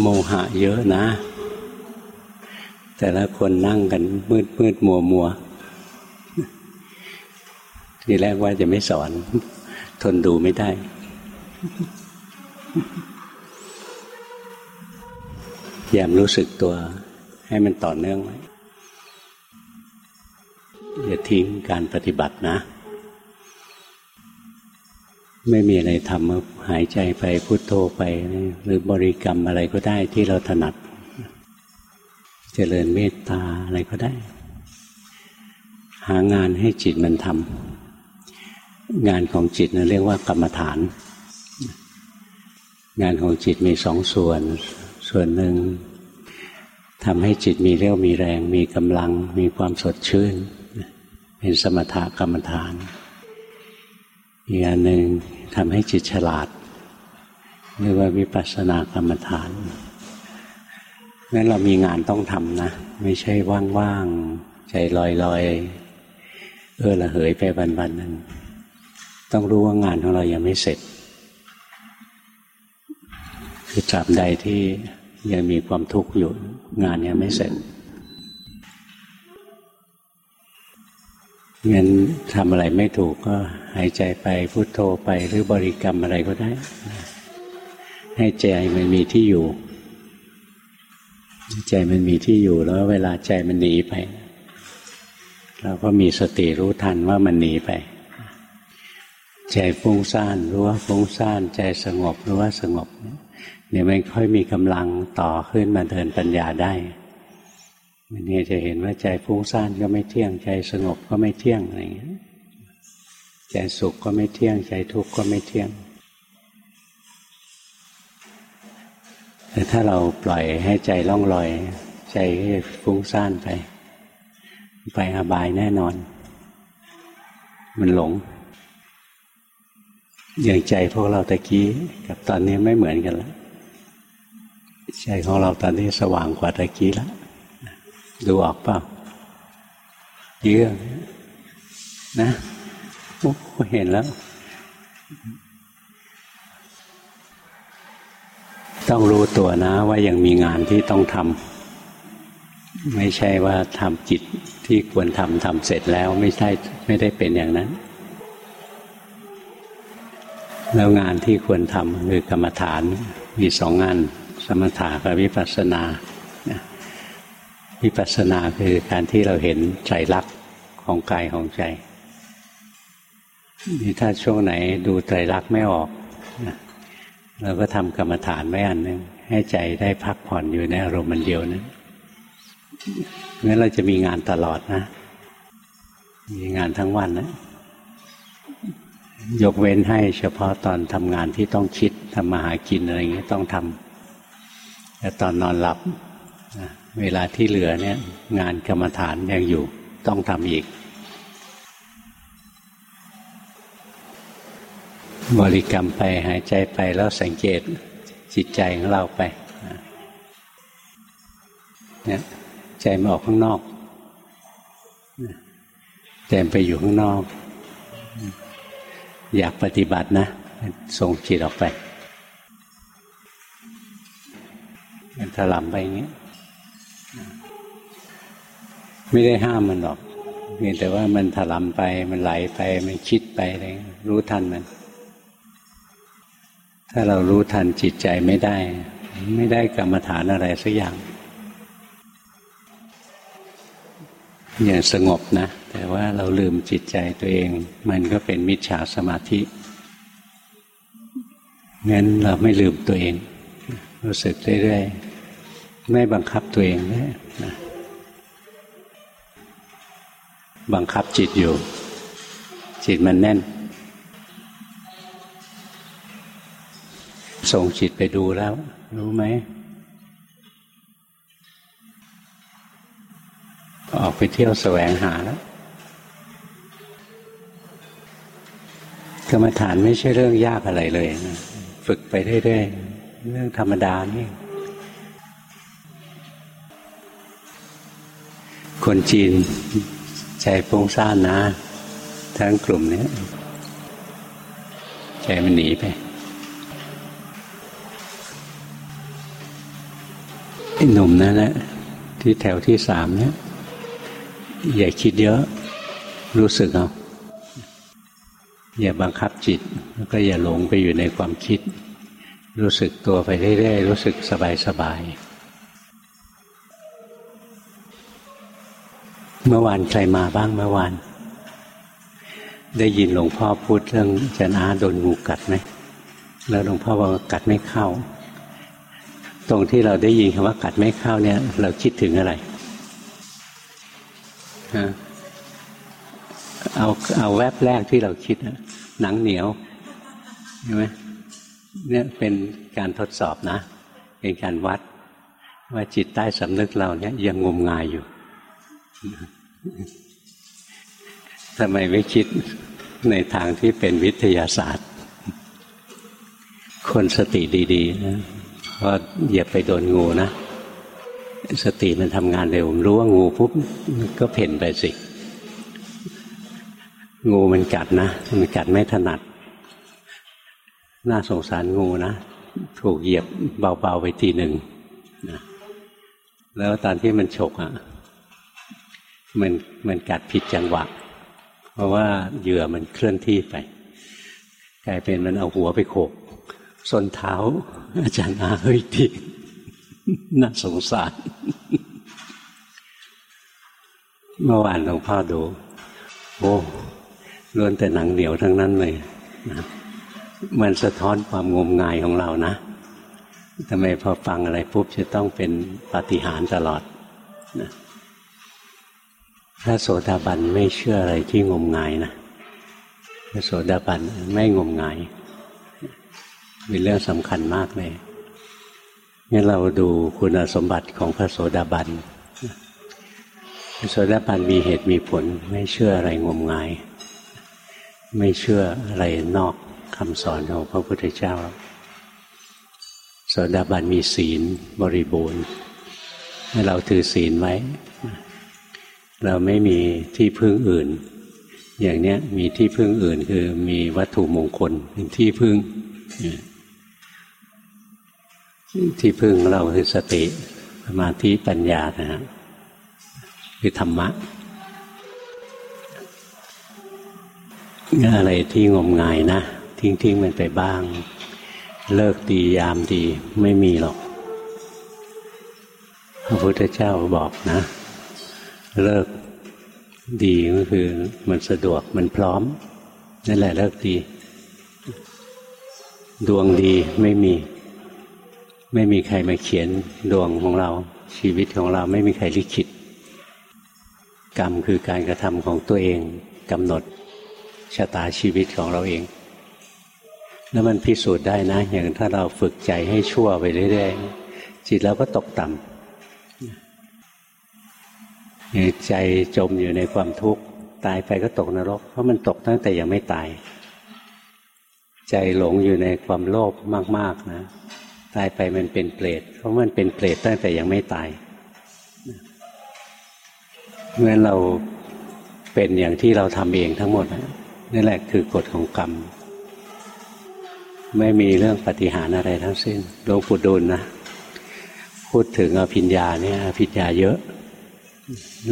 โมหะเยอะนะ แต่ละคนนั่งกันมืดมืดมัวมัวทีแรกว่าจะไม่สอน ทนดูไม่ได้ ยามรู้สึกตัว ให้มันต่อเนื่องไว้อย่าทิ้งการปฏิบัตินะ ไม่มีอะไรทำหายใจไปพุโทโธไป หรือบริกรรมอะไรก็ได้ที่เราถนัด เจริญเมตตาอะไรก็ได้ หางานให้จิตมันทำงานของจิตนะเรียกว่ากรรมฐาน งานของจิตมีสองส่วน ส่วนหนึ่งทำให้จิตมีเรี่ยวมีแรง มีกำลัง มีความสดชื่น เป็นสมถกรรมฐาน อีกอันหนึ่งทำให้จิตฉลาดเรียกว่าวิปัสสนากรรมฐานนั้นเรามีงานต้องทำนะ ไม่ใช่ว่างๆ ใจลอยๆ เออละเหยไปวันๆหนึ่งต้องรู้ว่างานของเรายังไม่เสร็จ คือตราบใดที่ยังมีความทุกข์อยู่งานยังไม่เสร็จ งั้นทำอะไรไม่ถูกก็หายใจไปพุโทโธไปหรือบริกรรมอะไรก็ได้ ให้ใจมันมีที่อยู่ ใจมันมีที่อยู่แล้ว เวลาใจมันหนีไป เราก็มีสติรู้ทันว่ามันหนีไป ใจฟุ้งซ่านรู้ว่าฟุ้งซ่าน ใจสงบรู้ว่าสงบเนี่ยมันค่อยมีกำลังต่อขึ้นมาเดินปัญญาได้ มันนี่จะเห็นว่าใจฟุ้งซ่านก็ไม่เที่ยง ใจสงบก็ไม่เที่ยงอะไรอย่างเงี้ยใจสุขก็ไม่เที่ยง ใจทุกข์ก็ไม่เที่ยง แต่ถ้าเราปล่อยให้ใจล่องลอย ใจก็ฟุ้งซ่านไป ไปอบายแน่นอน มันหลง อย่างใจพวกเราตะกี้กับตอนนี้ไม่เหมือนกันแล้วใจของเราตอนนี้สว่างกว่าตะกี้แล้ว ดูออกเปล่าเยอะนะเห็นแล้ว ต้องรู้ตัวนะว่ายังมีงานที่ต้องทำไม่ใช่ว่าทำจิตที่ควรทำทำเสร็จแล้วไม่ใช่ไม่ได้เป็นอย่างนั้น แล้วงานที่ควรทำคือกรรมฐานมีสองงาน สมถะกับวิปัสสนา วิปัสสนาคือการที่เราเห็นใจรักของกายของใจนี่ถ้าช่วงไหนดูใจรักไม่ออกเราก็ทำกรรมฐานไว้อันหนึ่งให้ใจได้พักผ่อนอยู่ในอารมณ์มันเดียวนั้นงั้นเราจะมีงานตลอดนะ มีงานทั้งวันนะ ยกเว้นให้เฉพาะตอนทำงานที่ต้องคิดทำมาหากินอะไรเงี้ยต้องทำแต่ตอนนอนหลับ เวลาที่เหลือเนี่ย งานกรรมฐานยังอยู่ต้องทำอีก บริกรรมไปหายใจไปแล้วสังเกตจิตใจของเราไปเนี่ยใจมาออกข้างนอกใจไปอยู่ข้างนอก อยากปฏิบัตินะส่งจิตออกไปมันถลำไปอย่างนี้ ไม่ได้ห้ามมันหรอกเพียงแต่ว่ามันถลำไปมันไหลไปมันคิดไปอะไรรู้ทันมัน ถ้าเรารู้ทันจิตใจไม่ได้ ไม่ได้กรรมฐานอะไรสักอย่างอย่างสงบนะ แต่ว่าเราลืมจิตใจตัวเอง มันก็เป็นมิจฉาสมาธิงั้นเราไม่ลืมตัวเอง รู้สึกเรื่อยๆไม่บังคับตัวเองเลยนะ บังคับจิตอยู่ จิตมันแน่น ส่งจิตไปดูแล้ว รู้ไหม ออกไปเที่ยวแสวงหาแล้วกรรมฐานไม่ใช่เรื่องยากอะไรเลยนะฝึกไปเรื่อยๆเรื่องธรรมดานี่คนจีน ใจฟุ้งซ่านนะ ทั้งกลุ่มนี้ใจมันหนีไปหนุ่มนั่นแหละที่แถวที่สามเนี่ยอย่าคิดเยอะ รู้สึกเอาอย่าบังคับจิต แล้วก็อย่าหลงไปอยู่ในความคิด รู้สึกตัวไปเรื่อยๆรู้สึกสบายๆ เมื่อวานใครมาบ้างเมื่อวาน ได้ยินหลวงพ่อพูดเรื่องจันอาโดนงูกัดไหมแล้วหลวงพ่อว่ากัดไม่เข้า ตรงที่เราได้ยินคำว่ากัดไม่เข้าเนี่ย เราคิดถึงอะไรเอาเอาแวบแรกที่เราคิดหนังเหนียวใช่ไหมเนี่ยเป็นการทดสอบนะ เป็นการวัดว่าจิตใต้สำนึกเราเนี่ยยังงมงายอยู่ ทำไมไม่คิดในทางที่เป็นวิทยาศาสตร์ คนสติดีๆนะก็อย่าไปโดนงูนะ สติมันทำงานเร็วรู้ว่างูปุ๊บก็เพ่นไปสิ งูมันกัดนะ มันกัดไม่ถนัด น่าสงสารงูนะ ถูกเหยียบเบาๆไปทีหนึ่งนะแล้วตอนที่มันฉกอะ่ะ มันมันกัดผิดจังหวะ เพราะว่าเหยื่อมันเคลื่อนที่ไป กลายเป็นมันเอาหัวไปโขกส้นเท้า อาจารย์อาเฮ้ยทีน่าสงสาร เมื่อวานหลวงพ่อดู โอ้ล้วนแต่หนังเหนียวทั้งนั้นเลยนะมันสะท้อนความงมงายของเรานะทำไมพอฟังอะไรปุ๊บจะต้องเป็นปฏิหารตลอดนะ พระโสดาบันไม่เชื่ออะไรที่งมงายนะพระโสดาบันไม่งมงายเป็นเรื่องสำคัญมากเลยงั้นเราดูคุณสมบัติของพระโสดาบันพระโสดาบันมีเหตุมีผล ไม่เชื่ออะไรงมงาย ไม่เชื่ออะไรนอกคำสอนของพระพุทธเจ้าโสดาบันมีศีลบริบูรณ์ให้เราถือศีลไว้ เราไม่มีที่พึ่งอื่น อย่างเนี้ยมีที่พึ่งอื่นคือมีวัตถุมงคลเป็นที่พึ่ง ที่พึ่งเราคือสติสมาธิปัญญานะฮะคือธรรมะอะไรที่งมงายนะ ทิ้งๆมันไปบ้าง เลิกดียามดีไม่มีหรอก พระพุทธเจ้าบอกนะ เลิกดีก็คือมันสะดวกมันพร้อม นั่นแหละเลิกดี ดวงดีไม่มี ไม่มีใครมาเขียนดวงของเรา ชีวิตของเราไม่มีใครลิขิต กรรมคือการกระทำของตัวเองกำหนดชะตาชีวิตของเราเอง แล้วมันพิสูจน์ได้นะ อย่างถ้าเราฝึกใจให้ชั่วไปเรื่อยๆจิตเราก็ตกต่ำ ใจจมอยู่ในความทุกข์ตายไปก็ตกนรก เพราะมันตกตั้งแต่ยังไม่ตาย ใจหลงอยู่ในความโลภมาก ๆ นะ ตายไปมันเป็นเปรตเพราะมันเป็นเปรตตั้งแต่ยังไม่ตายเมื่อเราเป็นอย่างที่เราทำเองทั้งหมดนะนี่แหละคือกฎของกรรม ไม่มีเรื่องปฏิหารอะไรทั้งสิ้นหลวงปู่ดูลนะ พูดถึงอภิญญาเนี่ยอภิญญาเยอะ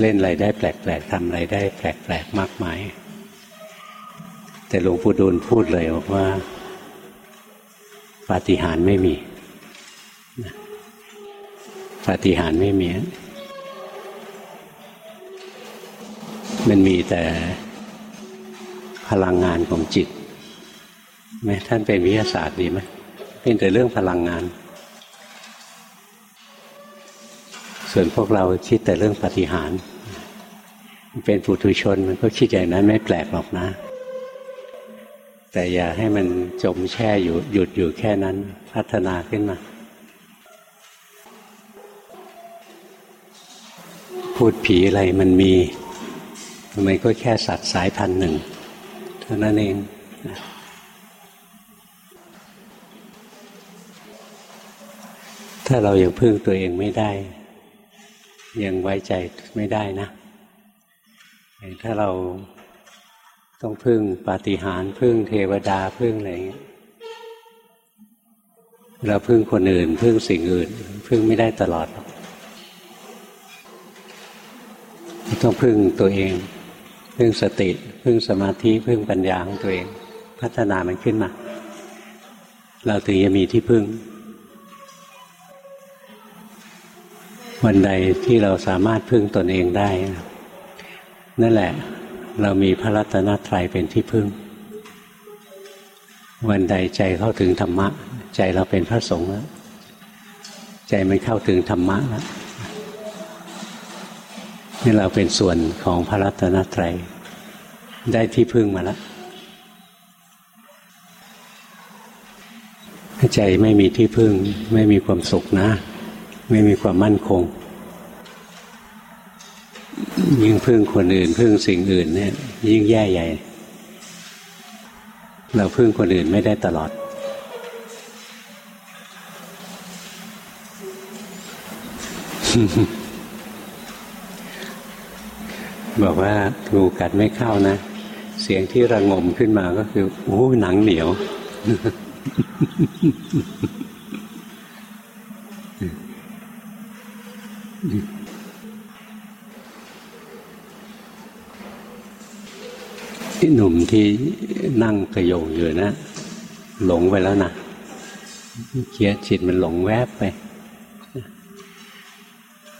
เล่นอะไรได้แปลกๆทำอะไรได้แปลกๆมากมาย แต่หลวงปู่ดูลพูดเลยบอกว่าปาฏิหาริย์ไม่มีปาฏิหาริย์ไม่มี มันมีแต่พลังงานของจิตไหมท่านเป็นวิทยาศาสตร์ดีไหมเป็นแต่เรื่องพลังงาน ส่วนพวกเราคิดแต่เรื่องปฏิหาร เป็นปุถุชนมันก็คิดอย่างนั้นไม่แปลกหรอกนะ แต่อย่าให้มันจมแช่อยู่หยุดอยู่แค่นั้นพัฒนาขึ้นมา พูดผีอะไรมันมีมันก็แค่สัตว์สายพันธุ์หนึ่งเท่านั้นเองถ้าเรายังพึ่งตัวเองไม่ได้ ยังไว้ใจไม่ได้นะ ถ้าเราต้องพึ่งปาฏิหาริย์พึ่งเทวดาพึ่งอะไรอย่างเงี้ยเราพึ่งคนอื่น พึ่งสิ่งอื่น พึ่งไม่ได้ตลอด ต้องพึ่งตัวเอง พึ่งสติ พึ่งสมาธิ พึ่งปัญญาของตัวเอง พัฒนามันขึ้นมา เราถึงจะมีที่พึ่ง วันใดที่เราสามารถพึ่งตนเองได้ นั่นแหละ เรามีพระรัตนตรัยเป็นที่พึ่ง วันใดใจเข้าถึงธรรมะ ใจเราเป็นพระสงฆ์แล้วใจมันเข้าถึงธรรมะแล้วนี่เราเป็นส่วนของพระรัตนตรัยได้ที่พึ่งมาแล้วใจไม่มีที่พึ่ง ไม่มีความสุขนะ ไม่มีความมั่นคง ยิ่งพึ่งคนอื่น พึ่งสิ่งอื่นเนี่ย ยิ่งแย่ใหญ่ เราพึ่งคนอื่นไม่ได้ตลอด บอกว่างูกัดไม่เข้านะ เสียงที่ระงมขึ้นมาก็คือโอ้หนังเหนียว ที่หนุ่มที่นั่งกระโยงอยู่นะ หลงไปแล้วนะเคียจิตมันหลงแวบไป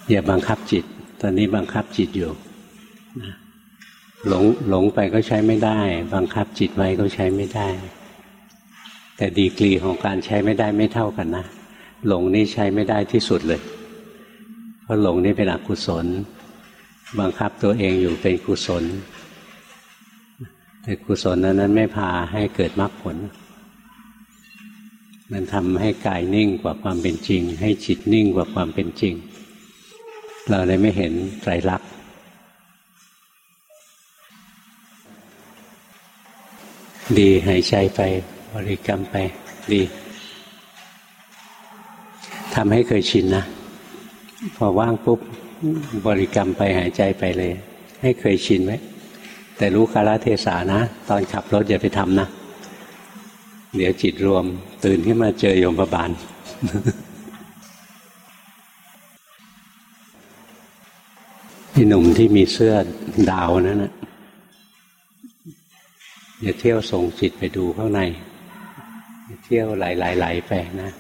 อย่าบังคับจิต ตอนนี้บังคับจิตอยู่หลงหลงไปก็ใช้ไม่ได้ บังคับจิตไว้ก็ใช้ไม่ได้ แต่ดีกรีของการใช้ไม่ได้ไม่เท่ากันนะหลงนี่ใช้ไม่ได้ที่สุดเลย เพราะหลงนี่เป็นอกุศล บังคับตัวเองอยู่เป็นกุศล แต่กุศลนั้นไม่พาให้เกิดมรรคผล มันทำให้กายนิ่งกว่าความเป็นจริง ให้จิตนิ่งกว่าความเป็นจริง เราเลยไม่เห็นไตรลักษณ์ดีหายใจไปบริกรรมไป ดีทำให้เคยชินนะพอว่างปุ๊บบริกรรมไปหายใจไปเลย ให้เคยชินไว้ แต่รู้กาลเทศานะ ตอนขับรถอย่าไปทำนะ เดี๋ยวจิตรวมตื่นขึ้นมาเจอโยมประบาลพี่หนุ่มที่มีเสื้อดาวนั่นนะอย่าเที่ยวส่งจิตไปดูข้างในอย่าเที่ยวไหลๆไปนะ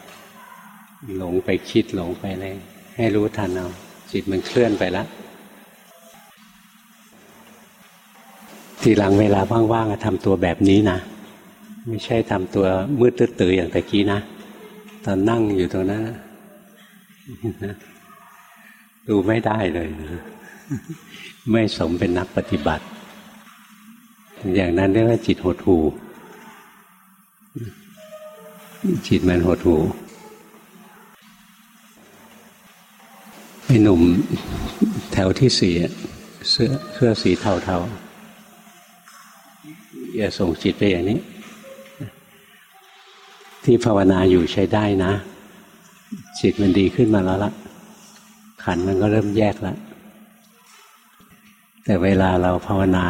หลงไปคิดหลงไปเลยให้รู้ทันเอาจิตมันเคลื่อนไปแล้ว ทีหลังเวลาว่างๆทำตัวแบบนี้นะ ไม่ใช่ทำตัวมืดตื้อๆอย่างตะกี้นะ ตอนนั่งอยู่ตรงนั้นดูไม่ได้เลย ไม่สมเป็นนักปฏิบัติ อย่างนั้นเรียกว่าจิตหดหูจิตมันหดหูไอ้หนุ่มแถวที่สี่เสื้อเสื้อสีเทาๆ อย่าส่งจิตไปอย่างนี้ ที่ภาวนาอยู่ใช้ได้นะ จิตมันดีขึ้นมาแล้วละขันมันก็เริ่มแยกแล้วแต่เวลาเราภาวนา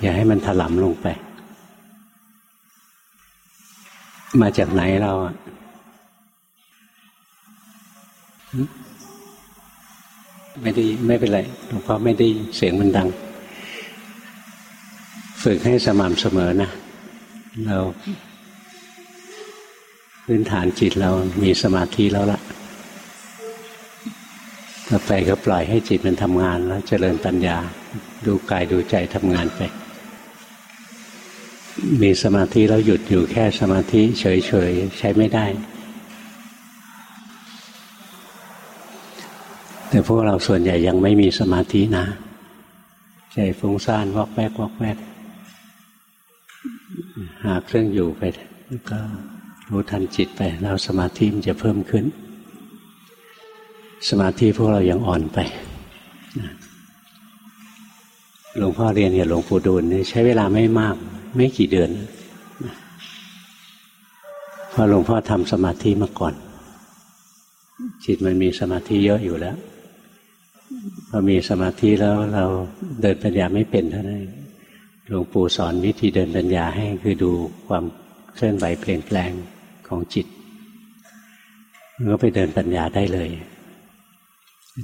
อย่าให้มันถลำลงไป มาจากไหนเราอะไม่ได้ไม่เป็นไรหลวงพ่อไม่ได้เสียงมันดัง ฝึกให้สม่ำเสมอนะ เราพื้นฐานจิตเรามีสมาธิแล้วล่ะต่อไปก็ปล่อยให้จิตมันทำงานแล้วเจริญปัญญา ดูกายดูใจทำงานไป มีสมาธิแล้วหยุดอยู่แค่สมาธิเฉยๆ ใช้ไม่ได้ แต่พวกเราส่วนใหญ่ยังไม่มีสมาธินะ ใจฟุ้งซ่านวอกแวกวอกแวก หาเครื่องอยู่ไปก็รู้ทันจิตไปแล้วสมาธิมันจะเพิ่มขึ้น สมาธิพวกเรายังอ่อนไปหลวงพ่อเรียนกับหลวงปู่ดูลนี่ใช้เวลาไม่มาก ไม่กี่เดือนเพราะหลวงพ่อทำสมาธิมาก่อน จิตมันมีสมาธิเยอะอยู่แล้วพอมีสมาธิแล้วเราเดินปัญญาไม่เป็นเท่านั้น หลวงปู่สอนวิธีเดินปัญญาให้คือดูความเคลื่อนไหวเปลี่ยนแปลงของจิตก็ไปเดินปัญญาได้เลย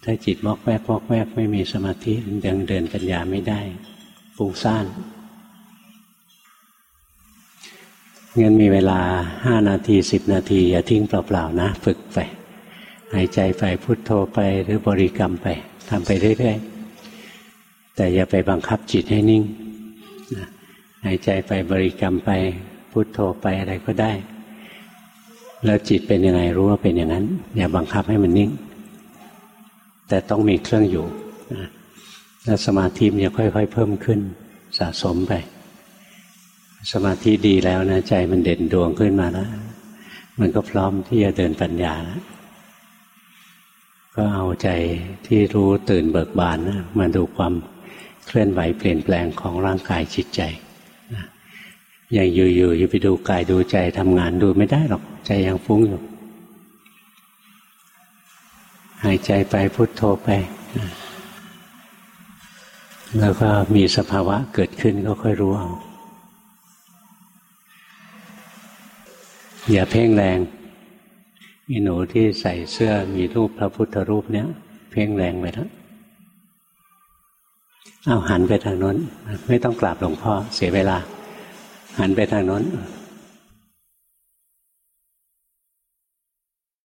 ถ้าจิตวอกแวกวอกแวกไม่มีสมาธิยังเดินปัญญาไม่ได้ฟุ้งซ่านงั้นมีเวลาห้านาทีสิบนาที อย่าทิ้งเปล่าๆนะ ฝึกไปหายใจไปพุทโธไปหรือบริกรรมไปทำไปเรื่อยๆแต่อย่าไปบังคับจิตให้นิ่ง หายใจไปบริกรรมไป พุทโธไปอะไรก็ได้ แล้วจิตเป็นยังไงรู้ว่าเป็นอย่างนั้น อย่าบังคับให้มันนิ่ง แต่ต้องมีเครื่องอยู่แล้วสมาธิมันจะค่อย ๆ เพิ่มขึ้นสะสมไป สมาธิดีแล้วนะใจมันเด่นดวงขึ้นมาแล้วมันก็พร้อมที่จะเดินปัญญาแล้วก็เอาใจที่รู้ตื่นเบิกบานนะมาดูความเคลื่อนไหวเปลี่ยนแปลงของร่างกายจิตใจ อย่างอยู่ๆอยู่ไปดูกายดูใจทำงานดูไม่ได้หรอก ใจยังฟุ้งอยู่ หายใจไปพุทโธไปแล้วก็มีสภาวะเกิดขึ้นก็ค่อยรู้เอาอย่าเพ่งแรงมีหนูที่ใส่เสื้อมีรูปพระพุทธรูปเนี้ยเพ่งแรงไปแล้วเอาหันไปทางนั้น ไม่ต้องกราบหลวงพ่อเสียเวลา หันไปทางนั้น